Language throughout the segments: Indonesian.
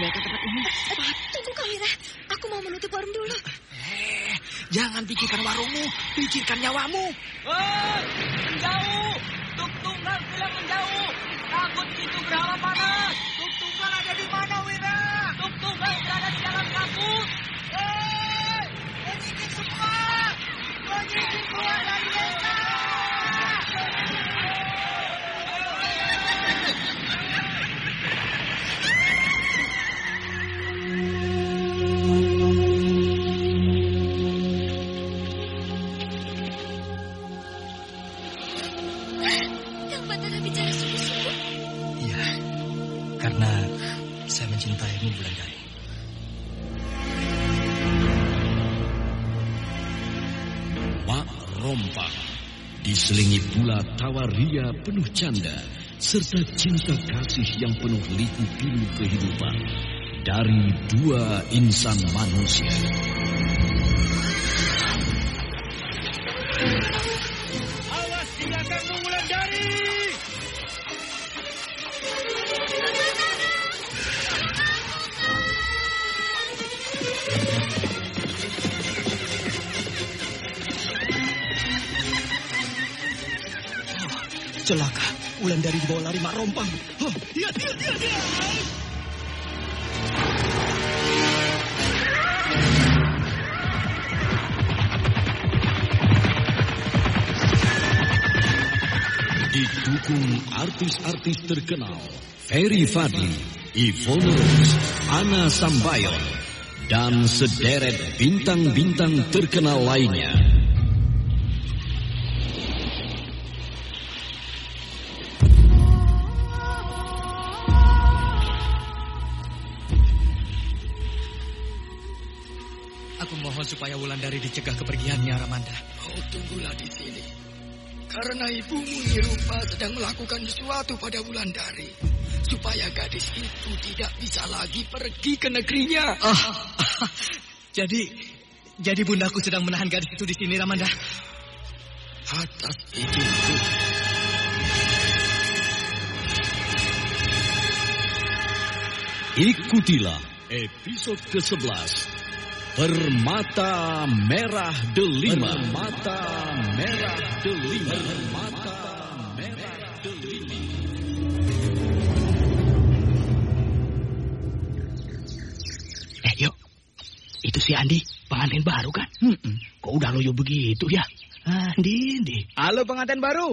tinggalkan tempat ini. Tunggu kau, Ira. Aku mau menutup warung dulu. Eh, jangan pikirkan warungmu, pikirkan nyawamu. Hei, menjauh. Tuk tunggal bilang menjauh. Takut itu berawa panas. Tuk tunggal ada di mana, Wira? Tuk tunggal berada di dalam kabut. Hei, penyidik semua. Penyidik keluar tawa ria penuh canda serta cinta kasih yang penuh liku pilu kehidupan dari dua insan manusia. Wulandari dibawa lari Mak Rompang. Oh, Dia, dia, dia. Didukung artis-artis terkenal Ferry Fadli, Ivone Rose, Ana Sambayon, dan sederet bintang-bintang terkenal lainnya. Wulandari dicegah kepergiannya, Ramanda. Kau tunggulah di sini. Karena ibumu Nirupa sedang melakukan sesuatu pada Wulandari. Supaya gadis itu tidak bisa lagi pergi ke negerinya. Ah, jadi, jadi bundaku sedang menahan gadis itu di sini, Ramanda. Atas izinku. Ikutilah episode ke-11 Permata Merah Delima Permata Merah Delima Permata Merah Delima Eh, yuk. Itu si Andi, pengantin baru kan? Kok udah loyo begitu ya? Andi, Andi. Halo pengantin baru.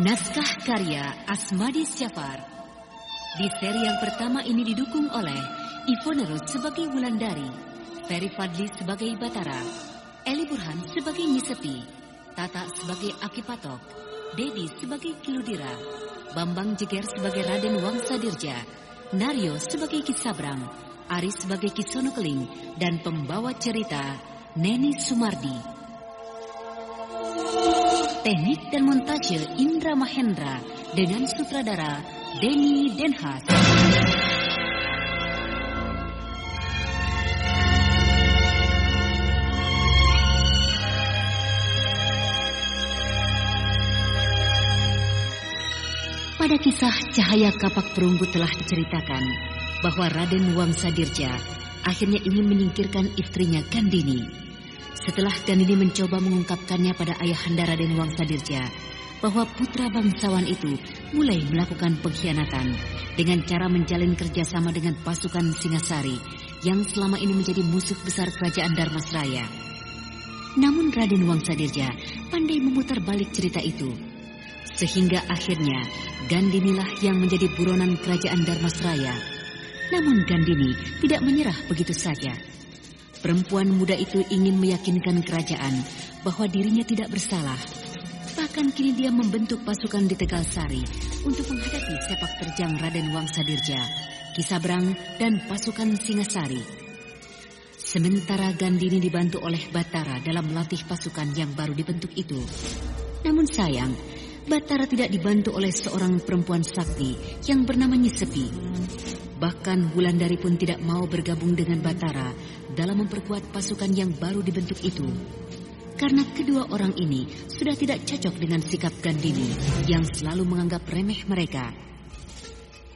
Naskah karya Asmadi Syafar. Di seri yang pertama ini didukung oleh Ivone sebagai Wulandari, Ferry Fadli sebagai Batara, Eli Burhan sebagai Nyisepi, Tata sebagai Akipatok, Dedi sebagai Kiludira, Bambang Jeger sebagai Raden Wangsa Dirja, Naryo sebagai Kisabrang, Aris sebagai Kisono Keling, dan pembawa cerita Neni Sumardi. Teknik dan montase Indra Mahendra dengan sutradara Denny Denhas. Pada kisah Cahaya Kapak Perunggu telah diceritakan bahwa Raden Wangsa Dirja akhirnya ingin menyingkirkan istrinya Gandini. Setelah Gandini mencoba mengungkapkannya pada ayahanda Raden Wangsa Dirja bahwa putra bangsawan itu mulai melakukan pengkhianatan dengan cara menjalin kerjasama dengan pasukan Singasari yang selama ini menjadi musuh besar kerajaan Darmasraya. Namun Raden Wangsa Dirja pandai memutar balik cerita itu sehingga akhirnya Gandinilah yang menjadi buronan kerajaan Darmasraya. Namun Gandini tidak menyerah begitu saja. Perempuan muda itu ingin meyakinkan kerajaan bahwa dirinya tidak bersalah. Bahkan kini dia membentuk pasukan di Tegal Sari untuk menghadapi sepak terjang Raden Wangsa Dirja, Kisabrang, dan pasukan Singasari. Sementara Gandini dibantu oleh Batara dalam melatih pasukan yang baru dibentuk itu. Namun sayang, Batara tidak dibantu oleh seorang perempuan sakti yang bernama Nyisepi. Bahkan Wulandari pun tidak mau bergabung dengan Batara dalam memperkuat pasukan yang baru dibentuk itu. Karena kedua orang ini sudah tidak cocok dengan sikap Gandini yang selalu menganggap remeh mereka.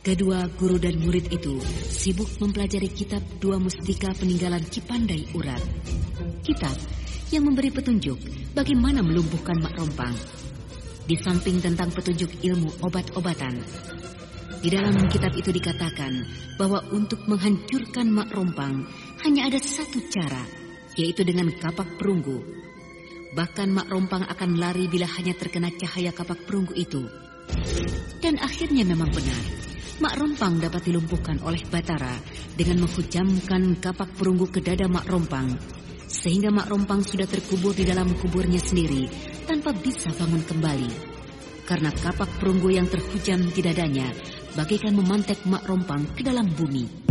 Kedua guru dan murid itu sibuk mempelajari kitab dua mustika peninggalan Cipandai Urat. Kitab yang memberi petunjuk bagaimana melumpuhkan Mak Rompang di samping tentang petunjuk ilmu obat-obatan. Di dalam kitab itu dikatakan bahwa untuk menghancurkan mak rompang hanya ada satu cara, yaitu dengan kapak perunggu. Bahkan mak rompang akan lari bila hanya terkena cahaya kapak perunggu itu. Dan akhirnya memang benar, mak rompang dapat dilumpuhkan oleh Batara dengan menghujamkan kapak perunggu ke dada mak rompang sehingga Mak Rompang sudah terkubur di dalam kuburnya sendiri tanpa bisa bangun kembali. Karena kapak perunggu yang terhujam di dadanya bagaikan memantek Mak Rompang ke dalam bumi.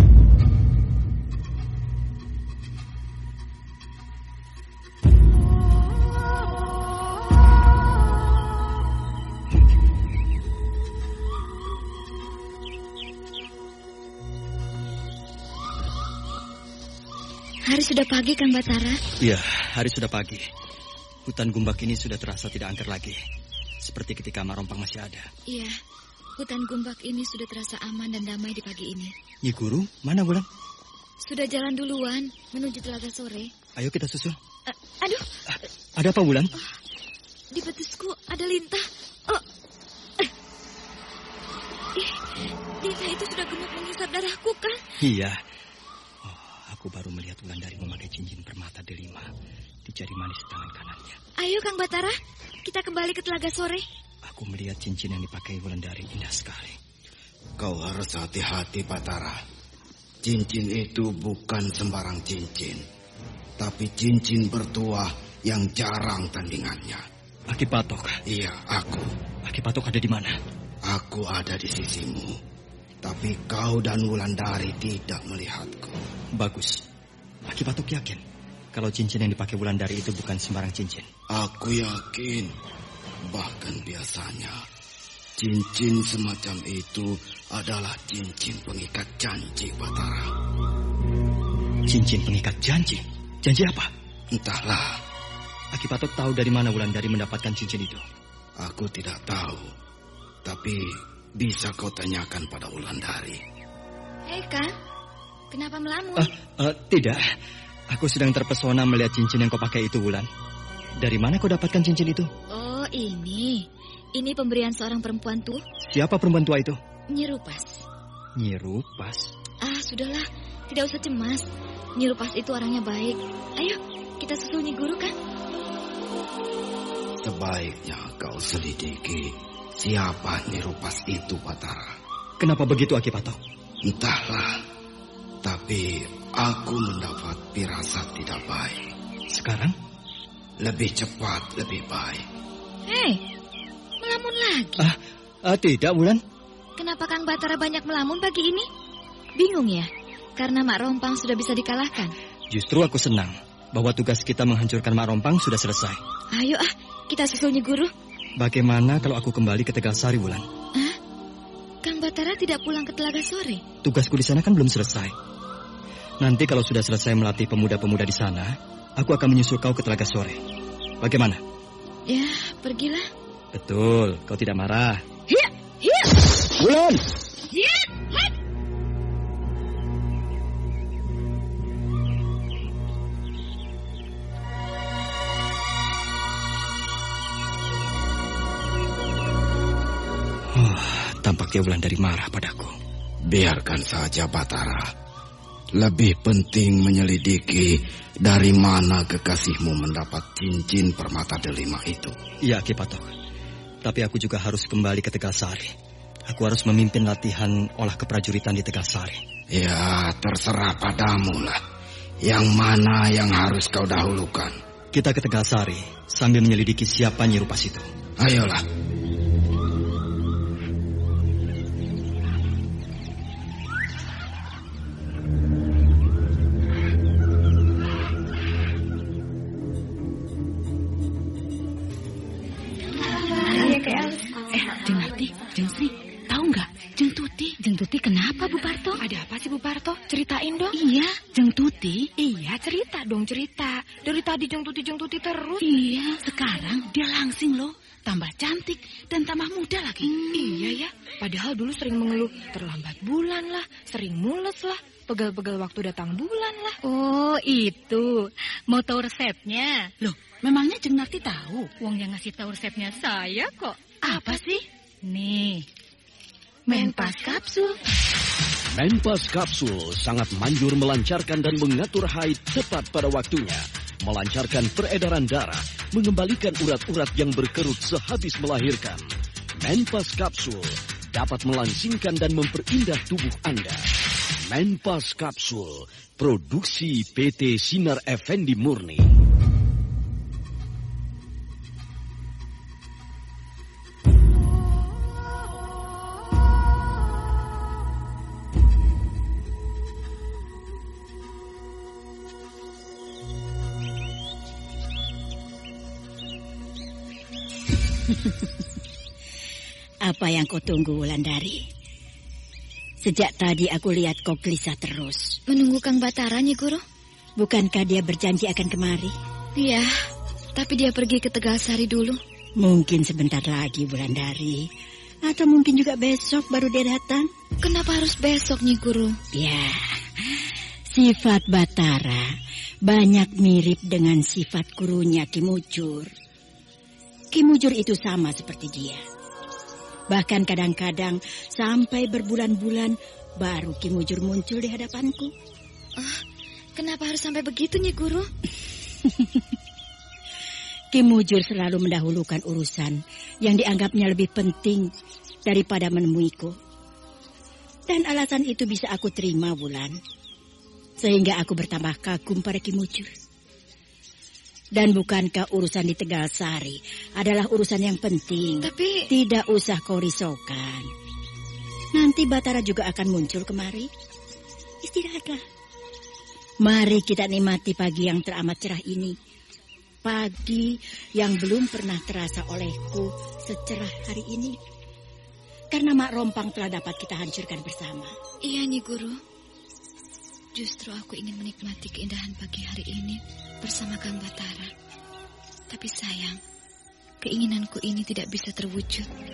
Hari sudah pagi, Kang Batara. Iya, hari sudah pagi. Hutan gumbak ini sudah terasa tidak angker lagi. Seperti ketika Marompang masih ada. Iya, hutan gumbak ini sudah terasa aman dan damai di pagi ini. Nyi Guru, mana Bulan? Sudah jalan duluan menuju telaga sore. Ayo kita susul. A- aduh, Ada apa Bulan? di betisku ada lintah. Oh. Eh. Ih, lintah itu sudah gemuk menghisap darahku, kan? Iya. Aku baru melihat Wulandari memakai cincin permata delima di jari manis tangan kanannya. Ayo, Kang Batara, kita kembali ke telaga sore. Aku melihat cincin yang dipakai Wulandari indah sekali. Kau harus hati-hati, Batara. Cincin itu bukan sembarang cincin. Tapi cincin bertuah yang jarang tandingannya. Aki Patok. Iya, aku. Aki Patok ada di mana? Aku ada di sisimu. Tapi kau dan Wulandari tidak melihatku. Bagus. Aki Patok yakin kalau cincin yang dipakai Wulandari itu bukan sembarang cincin. Aku yakin. Bahkan biasanya cincin semacam itu adalah cincin pengikat janji Batara. Cincin pengikat janji. Janji apa? Entahlah, Aki Patok tahu dari mana Wulandari mendapatkan cincin itu. aku tidak tahu. Tapi bisa kau tanyakan pada Wulandari. Hei, Kang. Kenapa melamun? Eh, eh, tidak. Aku sedang terpesona melihat cincin yang kau pakai itu, Wulan. Dari mana kau dapatkan cincin itu? Oh, ini. Ini pemberian seorang perempuan tuh, Siapa perempuan tua itu? Nyerupas. Nyirupas. Ah, sudahlah. Tidak usah cemas. Nyerupas itu orangnya baik. Ayo, kita susul Nyi Guru, kan? Sebaiknya kau selidiki siapa Nirupas itu, Batara. Kenapa begitu, Aki Patok? Entahlah, tapi aku mendapat pirasat tidak baik. Sekarang? Lebih cepat, lebih baik. Hei, melamun lagi. Ah, ah, tidak, Wulan. Kenapa Kang Batara banyak melamun pagi ini? Bingung ya? Karena Mak Rompang sudah bisa dikalahkan. Justru aku senang bahwa tugas kita menghancurkan Mak Rompang sudah selesai. Ayo ah, kita susul Nyi Guru. Bagaimana kalau aku kembali ke Tegalsari, Wulan? Hah? Kang Batara tidak pulang ke Telaga Sore. Tugasku di sana kan belum selesai. Nanti kalau sudah selesai melatih pemuda-pemuda di sana, aku akan menyusul kau ke Telaga Sore. Bagaimana? Ya, pergilah. Betul, kau tidak marah. Hiya, hiya, Wulan! Tampaknya Wulan dari marah padaku. Biarkan saja, Batara. Lebih penting menyelidiki dari mana kekasihmu mendapat cincin permata delima itu. Iya, Ki Patok. Tapi aku juga harus kembali ke Tegalsari. Aku harus memimpin latihan olah keprajuritan di Tegalsari. Ya, terserah padamu lah. Yang mana yang harus kau dahulukan. Kita ke Tegalsari sambil menyelidiki siapa Nyirupas itu. Ayolah. Eh, Jeng Narti, Jeng Sri, tahu nggak? Jeng Tuti. Jeng Tuti kenapa Bu Parto? Ada apa sih Bu Parto? Ceritain dong. Iya, Jeng Tuti. Iya, cerita dong cerita. Dari tadi Jeng Tuti, Jeng Tuti terus. Iya, sekarang dia langsing loh. Tambah cantik dan tambah muda lagi. Iya ya, padahal dulu sering mengeluh terlambat bulan lah, sering mules lah, pegal-pegal waktu datang bulan lah. Oh, itu. Mau tahu resepnya? Loh, memangnya Jeng Narti tahu? Wong yang ngasih tahu resepnya saya kok. Apa sih? Nih. Menpas kapsul. Menpas Kapsul sangat manjur melancarkan dan mengatur haid tepat pada waktunya. Melancarkan peredaran darah, mengembalikan urat-urat yang berkerut sehabis melahirkan. Menpas Kapsul dapat melangsingkan dan memperindah tubuh Anda. Menpas Kapsul, produksi PT Sinar Effendi Murni. Yang kau tunggu, Wulandari? Sejak tadi aku lihat kau gelisah terus. Menunggu Kang Batara, Nyi Guru? Bukankah dia berjanji akan kemari? Iya, tapi dia pergi ke Tegalsari dulu. Mungkin sebentar lagi, Wulandari. Atau mungkin juga besok baru dia datang. Kenapa harus besok, Nyi Guru? Ya, sifat Batara banyak mirip dengan sifat gurunya Kimujur. Kimujur itu sama seperti dia. Bahkan kadang-kadang sampai berbulan-bulan baru Kimujur muncul di hadapanku. Ah, kenapa harus sampai begitu, Nyi Guru? Kimujur selalu mendahulukan urusan yang dianggapnya lebih penting daripada menemuiku. Dan alasan itu bisa aku terima, Wulan. Sehingga aku bertambah kagum pada Kimujur. Dan bukankah urusan di Tegal Sari adalah urusan yang penting? Tapi Tidak usah kau risaukan. Nanti Batara juga akan muncul kemari. Istirahatlah. Mari kita nikmati pagi yang teramat cerah ini. Pagi yang belum pernah terasa olehku secerah hari ini. Karena Mak Rompang telah dapat kita hancurkan bersama. iya, Nyi Guru. Justru aku ingin menikmati keindahan pagi hari ini bersama Kang Batara. Tapi sayang, keinginanku ini tidak bisa terwujud.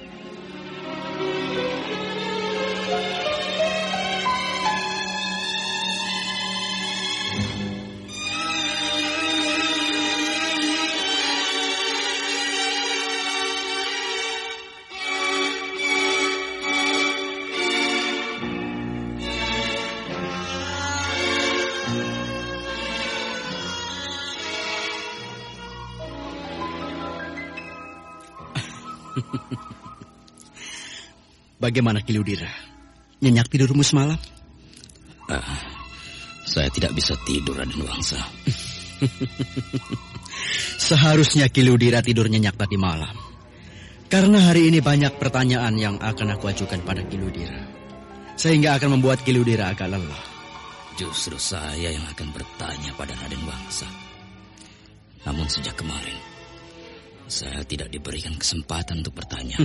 Bagaimana Kiludira? Nyenyak tidurmu semalam? Ah, saya tidak bisa tidur, Raden Wangsa. Seharusnya Kiludira tidur nyenyak tadi malam. Karena hari ini banyak pertanyaan yang akan aku ajukan pada Kiludira. Sehingga akan membuat Kiludira agak lelah. Justru saya yang akan bertanya pada Raden Wangsa. Namun sejak kemarin, saya tidak diberikan kesempatan untuk bertanya.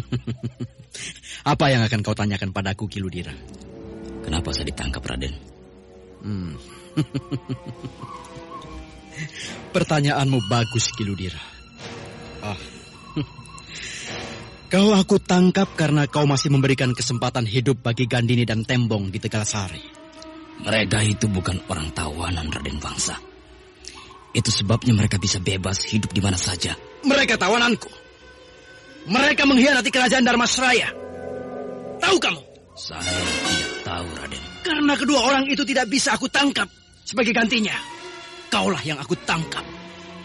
Apa yang akan kau tanyakan padaku, Kiludira? Kenapa saya ditangkap, Raden? Hmm. Pertanyaanmu bagus, Kiludira. Ah. Kau aku tangkap karena kau masih memberikan kesempatan hidup bagi Gandini dan Tembong di Tegalasari. Mereka itu bukan orang tawanan, Raden Wangsa. Itu sebabnya mereka bisa bebas hidup di mana saja. Mereka tawananku. Mereka mengkhianati kerajaan Darmasraya. Tahu kamu? Saya tidak tahu, Raden. Karena kedua orang itu tidak bisa aku tangkap sebagai gantinya. Kaulah yang aku tangkap.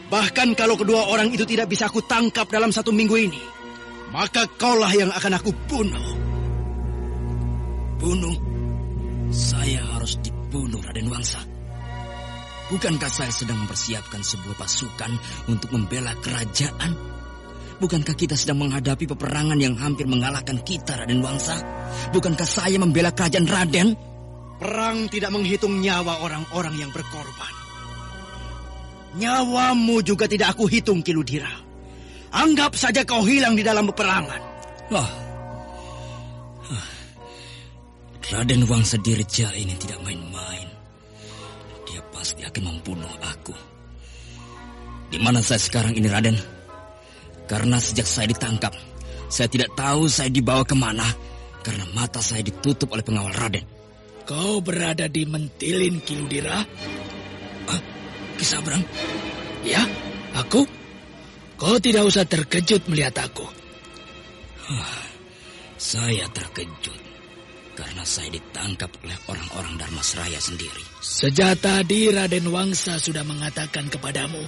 Bahkan kalau kedua orang itu tidak bisa aku tangkap dalam satu minggu ini, maka kaulah yang akan aku bunuh. Bunuh? Saya harus dibunuh, Raden Wangsa. Bukankah saya sedang mempersiapkan sebuah pasukan untuk membela kerajaan? Bukankah kita sedang menghadapi peperangan yang hampir mengalahkan kita, Raden Wangsa? Bukankah saya membela kerajaan Raden? Perang tidak menghitung nyawa orang-orang yang berkorban. Nyawamu juga tidak aku hitung, Kiludira. Anggap saja kau hilang di dalam peperangan. Oh. Raden Wangsa Dirja ini tidak main-main. Pasti akan membunuh aku. Di mana saya sekarang ini, Raden? Karena sejak saya ditangkap, saya tidak tahu saya dibawa ke mana. Karena mata saya ditutup oleh pengawal Raden. Kau berada di Mentilin, Kiludira? Ah, Kisabrang? Ya, aku? Kau tidak usah terkejut melihat aku. Ah, saya terkejut karena saya ditangkap oleh orang-orang Darmasraya sendiri. Sejak tadi Raden Wangsa sudah mengatakan kepadamu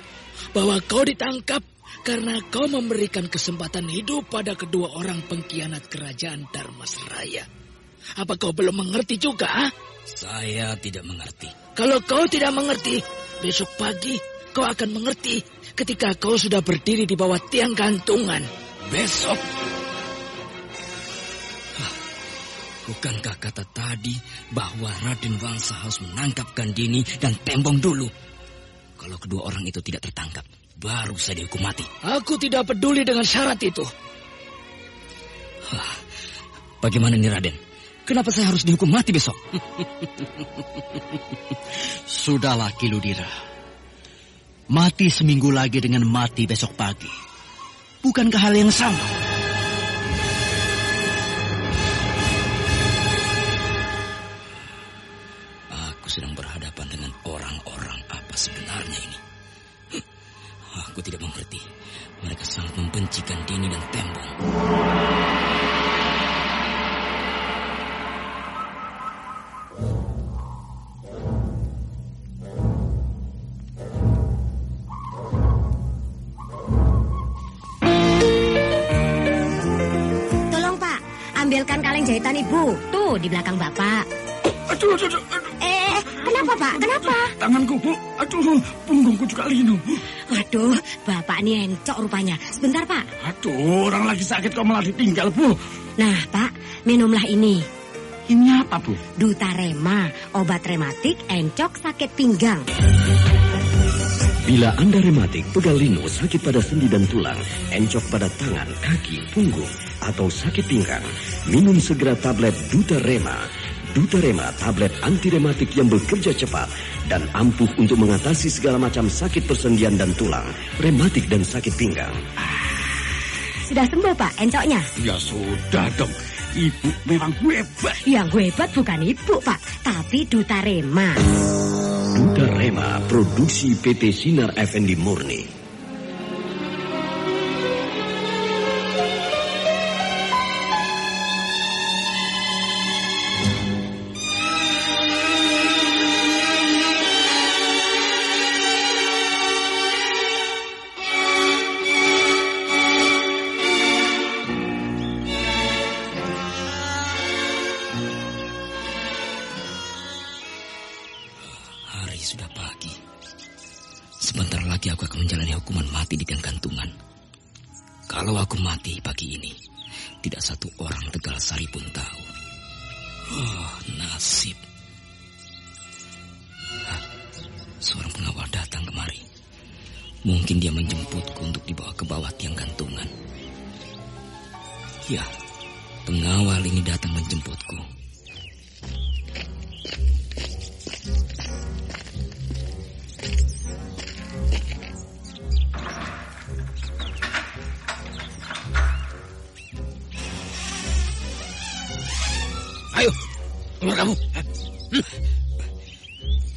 bahwa kau ditangkap karena kau memberikan kesempatan hidup pada kedua orang pengkhianat kerajaan Darmasraya. Apa kau belum mengerti juga? Saya tidak mengerti. Kalau kau tidak mengerti, besok pagi kau akan mengerti ketika kau sudah berdiri di bawah tiang gantungan. Besok? Bukankah kata tadi bahwa Raden Wangsa harus menangkap Gandini dan Tembong dulu? Kalau kedua orang itu tidak tertangkap, baru saya dihukum mati. Aku tidak peduli dengan syarat itu. Hah, bagaimana nih Raden? Kenapa saya harus dihukum mati besok? Sudahlah Kiludira. Mati seminggu lagi dengan mati besok pagi. Bukankah hal yang sama? Membenci Gandini dan Tembong. Tolong Pak, ambilkan kaleng jahitan Ibu. Tuh di belakang Bapak. Aduh, aduh, aduh, aduh. Eh, kenapa Pak? Kenapa? Tanganku, Bu. Aduh, punggungku juga linu. Waduh, Bapak ini encok rupanya. Sebentar Pak. Aduh, orang lagi sakit kok malah ditinggal, Bu. Nah Pak, minumlah ini. Ini apa, Bu? Dutarema, obat rematik encok sakit pinggang. Bila Anda rematik, pegal linu, sakit pada sendi dan tulang, encok pada tangan, kaki, punggung, atau sakit pinggang, minum segera tablet Duta Rema. Dutarema tablet anti rematik yang bekerja cepat dan ampuh untuk mengatasi segala macam sakit persendian dan tulang, rematik dan sakit pinggang. Sudah sembuh Pak encoknya? Ya sudah dong. Ibu memang hebat. Yang hebat bukan ibu Pak, tapi Duta Rema. Dutarema produksi PT Sinar Effendi Murni. Sudah pagi. Sebentar lagi aku akan menjalani hukuman mati di gantungan. Kalau aku mati pagi ini, tidak satu orang Tegal Sari pun tahu. Oh, nasib. Hah, seorang pengawal datang kemari. Mungkin dia menjemputku untuk dibawa ke bawah tiang gantungan. Ya, pengawal ini datang menjemputku. Keluar kamu. Hmm.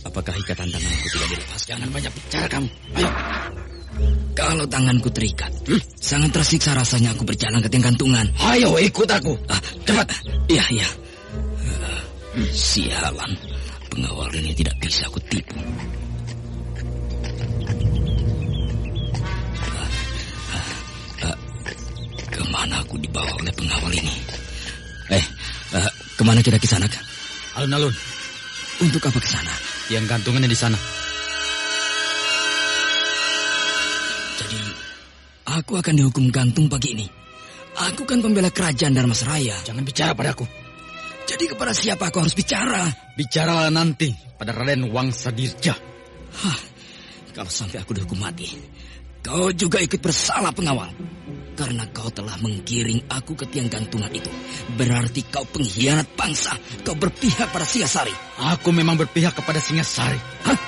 Apakah ikatan tanganku tidak dilepas? Jangan banyak bicara kamu. Ayo. Kalau tanganku terikat, hmm, sangat tersiksa rasanya aku berjalan ke tiang gantungan. Ayo ikut aku. Ah, cepat. Iya, iya. Hmm, sialan. Pengawal ini tidak bisa aku tipu. Ah, ah, ah, Ke mana aku dibawa oleh pengawal ini? Eh, ah, ke mana kita ke sana? Alun-alun. Untuk apa ke sana? Yang gantungannya di sana. Jadi, aku akan dihukum gantung pagi ini. Aku kan pembela kerajaan Dharmasraya. Jangan bicara padaku. Jadi kepada siapa aku harus bicara? Bicaralah nanti pada Raden Wangsa Dirja. Hah, kalau sampai aku dihukum mati, kau juga ikut bersalah pengawal. Karena kau telah menggiring aku ke tiang gantungan itu. Berarti kau pengkhianat bangsa. Kau berpihak pada Singasari. Aku memang berpihak kepada Singasari. Hah?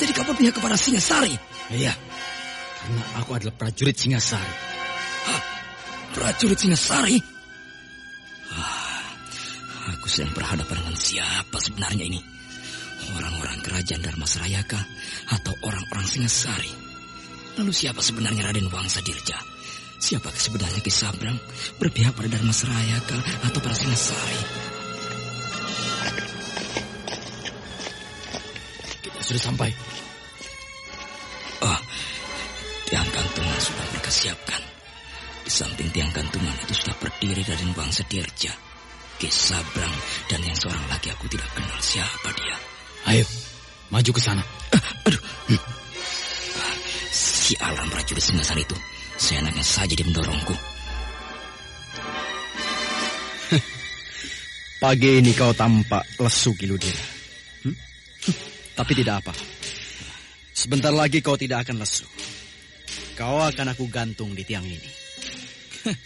Jadi kau berpihak kepada Singasari? Iya. Karena aku adalah prajurit Singasari. Hah? Prajurit Singasari? Ah, aku sedang berhadapan dengan siapa sebenarnya ini? Orang-orang kerajaan Dharmasraya kah? Atau orang-orang Singasari? Lalu siapa sebenarnya Raden Wangsa Dirja? Siapa sebenarnya Ki Sabrang? Berpihak pada Dharmasraya kah? Atau pada Singasari? Kita sudah sampai. Oh, tiang gantungan sudah mereka siapkan. Di samping tiang gantungan itu sudah berdiri Raden Wangsa Dirja. Ki Sabrang dan yang seorang lagi aku tidak kenal siapa dia. Ayo, maju ke sana. aduh. Hmm. Si alam prajurit Singasari itu. Seenaknya saja dia mendorongku. Pagi ini kau tampak lesu, Kiludira. Hmm? Tapi tidak apa. Sebentar lagi kau tidak akan lesu. Kau akan aku gantung di tiang ini.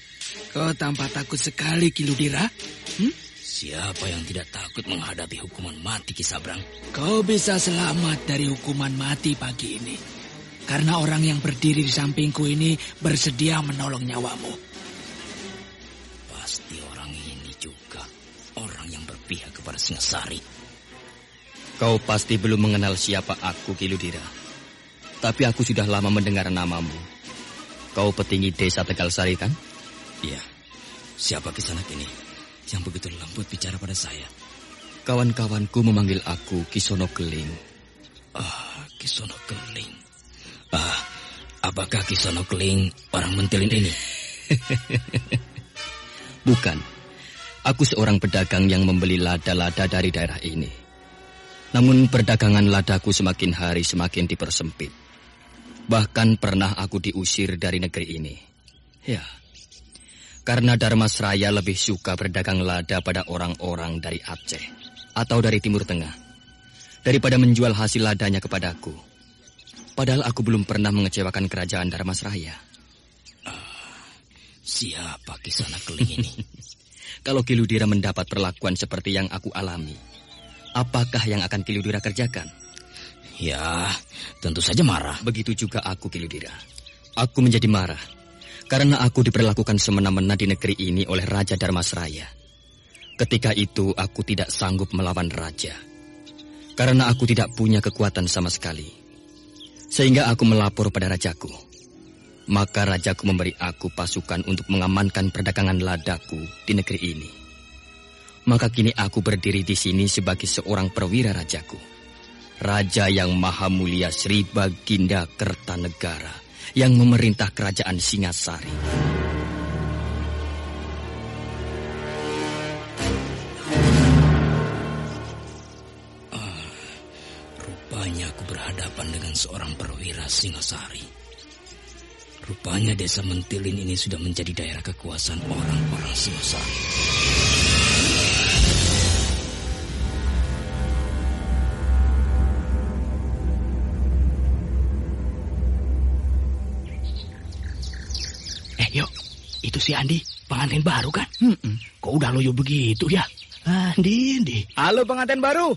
Kau tampak takut sekali, Kiludira. Hmm? Siapa yang tidak takut menghadapi hukuman mati, Kisabrang? Kau bisa selamat dari hukuman mati pagi ini. Karena orang yang berdiri di sampingku ini bersedia menolong nyawamu. Pasti orang ini juga orang yang berpihak kepada Singasari. Kau pasti belum mengenal siapa aku, Kiludira. Tapi aku sudah lama mendengar namamu. Kau petinggi desa Tegal Sari, kan? Iya. Siapa kisanak ini yang begitu lembut bicara pada saya? Kawan-kawanku memanggil aku Kisono Keling. Ah, Kisono Keling. Ah, apakah Kisono Keling orang mentilin ini? Bukan. Aku seorang pedagang yang membeli lada-lada dari daerah ini. Namun perdagangan ladaku semakin hari semakin dipersempit. Bahkan pernah aku diusir dari negeri ini. Ya, karena Dharmasraya lebih suka berdagang lada pada orang-orang dari Aceh atau dari Timur Tengah daripada menjual hasil ladanya kepadaku. Padahal aku belum pernah mengecewakan kerajaan Dharmasraya. Uh, siapa kisah keling ini? kalau Kiludira mendapat perlakuan seperti yang aku alami, apakah yang akan Kiludira kerjakan? Ya, tentu saja marah. Begitu juga aku, Kiludira. Aku menjadi marah karena aku diperlakukan semena-mena di negeri ini oleh Raja Darmasraya. Ketika itu aku tidak sanggup melawan raja. Karena aku tidak punya kekuatan sama sekali. Sehingga aku melapor pada rajaku. Maka rajaku memberi aku pasukan untuk mengamankan perdagangan ladaku di negeri ini. Maka kini aku berdiri di sini sebagai seorang perwira rajaku. Raja yang maha mulia Sri Baginda Kertanegara yang memerintah kerajaan Singasari. Berhadapan dengan seorang perwira Singasari. Rupanya desa Mentilin ini sudah menjadi daerah kekuasaan orang-orang Singosari. Eh, yuk. Itu si Andi, pengantin baru kan? Hmm -mm. Kok udah loyo begitu ya? Andi, Andi. Halo pengantin baru.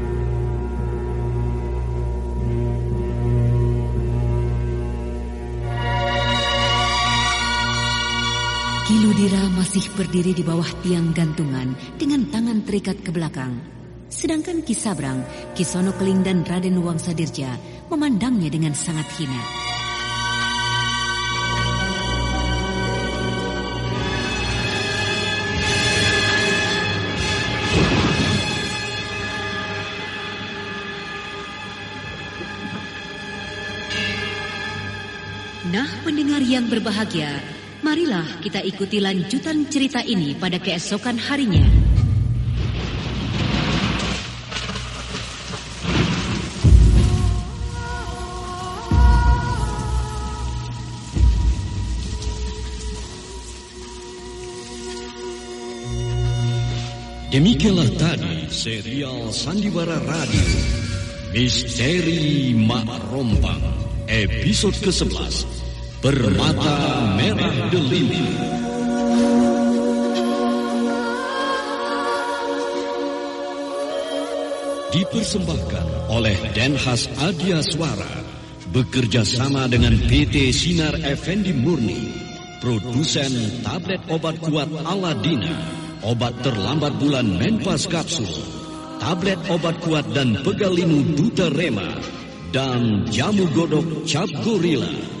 Masih berdiri di bawah tiang gantungan dengan tangan terikat ke belakang. Sedangkan Kisabrang, Kisono Keling dan Raden Wangsadirja memandangnya dengan sangat hina. Nah, pendengar yang berbahagia, marilah kita ikuti lanjutan cerita ini pada keesokan harinya. Demikianlah tadi serial Sandiwara Radio Misteri Mak Rompang episode ke-11 Permata Merah Delima. Dipersembahkan oleh Denhas Adia Suara bekerja sama dengan PT Sinar Effendi Murni, produsen tablet obat kuat Aladina, obat terlambat bulan Menpas Kapsul, tablet obat kuat dan pegalinu Duta Rema, dan jamu godok Cap Gorilla.